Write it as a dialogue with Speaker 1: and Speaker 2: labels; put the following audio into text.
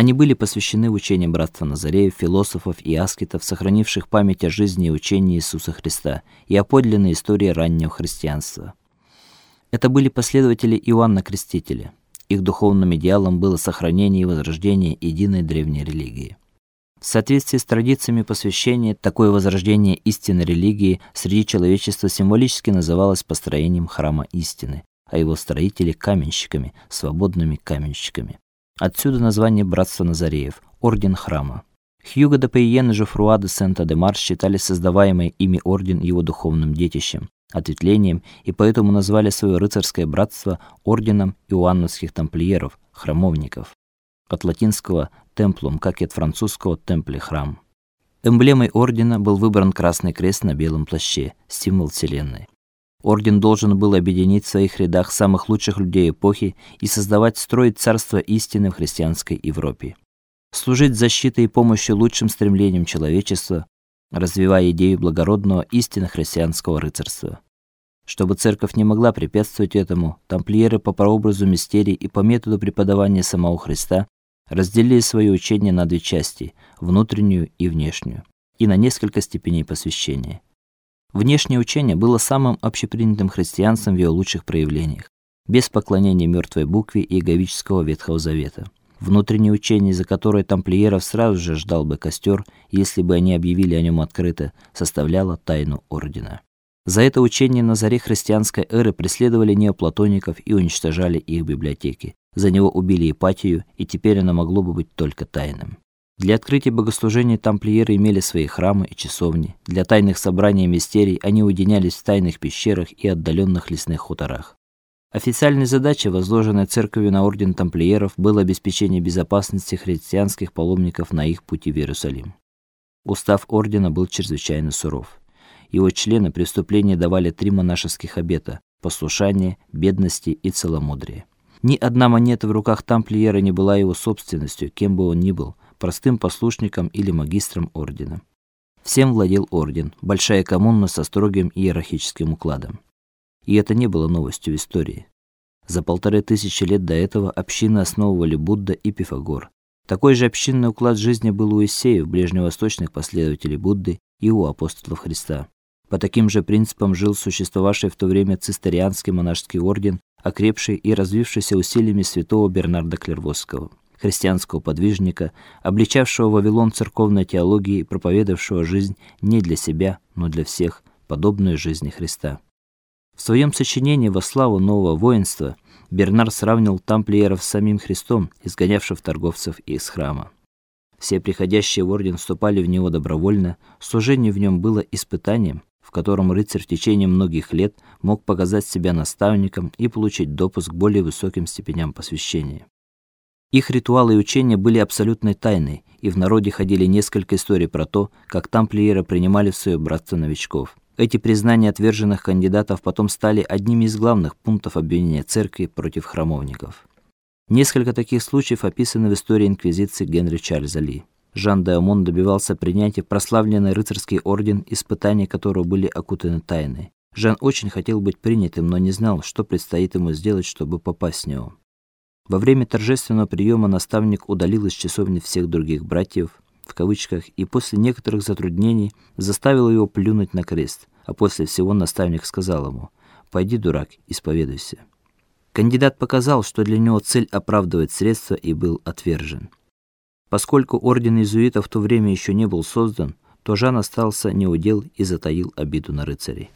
Speaker 1: Они были посвящены учениям братства Назареев, философов и аскетов, сохранивших память о жизни и учении Иисуса Христа и о подлинной истории раннего христианства. Это были последователи Иоанна Крестителя. Их духовным идеалом было сохранение и возрождение единой древней религии. В соответствии с традициями посвящения, такое возрождение истинной религии среди человечества символически называлось построением храма истины, а его строители каменщиками, свободными каменщиками. Отсюда название братства Назареев орден храма. Хьюго де Пейен и Жофруа де Сент-Адемар считали создаваемый ими орден его духовным детищем, ответвлением, и поэтому назвали свое рыцарское братство орденом иоанновских тамплиеров, храмовников. От латинского templum, как и от французского temple храм. Эмблемой ордена был выбран красный крест на белом плаще, символ вселенной. Орден должен был объединить в своих рядах самых лучших людей эпохи и создавать строить царство истины в христианской Европе. Служить защитой и помощью лучшим стремлениям человечества, развивая идею благородного истинно христианского рыцарства. Чтобы церковь не могла препятствовать этому, тамплиеры по прообразу мистерий и по методу преподавания самого Христа разделили свое учение на две части: внутреннюю и внешнюю, и на несколько степеней посвящения. Внешнее учение было самым общепринятым христианством в его лучших проявлениях, без поклонения мертвой букве и эговического Ветхого Завета внутреннее учение, за которое тамплиеров сразу же ждал бы костер, если бы они объявили о нем открыто, составляло тайну ордена. За это учение на заре христианской эры преследовали неоплатоников и уничтожали их библиотеки. За него убили Ипатию, и теперь оно могло бы быть только тайным. Для открытия богослужений тамплиеры имели свои храмы и часовни. Для тайных собраний и мистерий они уединялись в тайных пещерах и отдаленных лесных хуторах. Официальной задачей, возложенной церковью на орден тамплиеров, было обеспечение безопасности христианских паломников на их пути в Иерусалим. Устав ордена был чрезвычайно суров. Его члены при вступлении давали три монашеских обета: послушание, бедности и целомудрие. Ни одна монета в руках тамплиера не была его собственностью, кем бы он ни был, простым послушником или магистром ордена. Всем владел орден, большая коммуна со строгим иерархическим укладом. И это не было новостью в истории. За полторы тысячи лет до этого общины основывали Будда и Пифагор. Такой же общинный уклад жизни был у Исеев, ближневосточных последователей Будды, и у апостолов Христа. По таким же принципам жил существовавший в то время цистерианский монашеский орден, окрепший и развившийся усилиями святого Бернарда Клервосского, христианского подвижника, обличавшего Вавилон церковной теологии и проповедовавшего жизнь не для себя, но для всех, подобную жизни Христа. В своем сочинении во славу нового воинства Бернар сравнил тамплиеров с самим Христом, изгонявшим торговцев из храма. Все приходящие в орден вступали в него добровольно, служение в нем было испытанием, в котором рыцарь в течение многих лет мог показать себя наставником и получить допуск к более высоким степеням посвящения. Их ритуалы и учения были абсолютной тайной, и в народе ходили несколько историй про то, как тамплиеры принимали в свое братство новичков. Эти признания отверженных кандидатов потом стали одними из главных пунктов обвинения церкви против храмовников. Несколько таких случаев описаны в истории инквизиции Генри Чарльза Ли. Жан де Амон добивался принятия прославленный рыцарский орден, испытания которого были окутаны тайной. Жан очень хотел быть принятым, но не знал, что предстоит ему сделать, чтобы попасть в него. Во время торжественного приема наставник удалил из часовни всех других братьев, в кавычках, и после некоторых затруднений заставил его плюнуть на крест, а после всего наставник сказал ему: "Пойди, дурак, исповедуйся". Кандидат показал, что для него цель оправдывает средства и был отвержен. Поскольку орден иезуитов в то время еще не был создан, то Жан остался неудел и затаил обиду на рыцарей.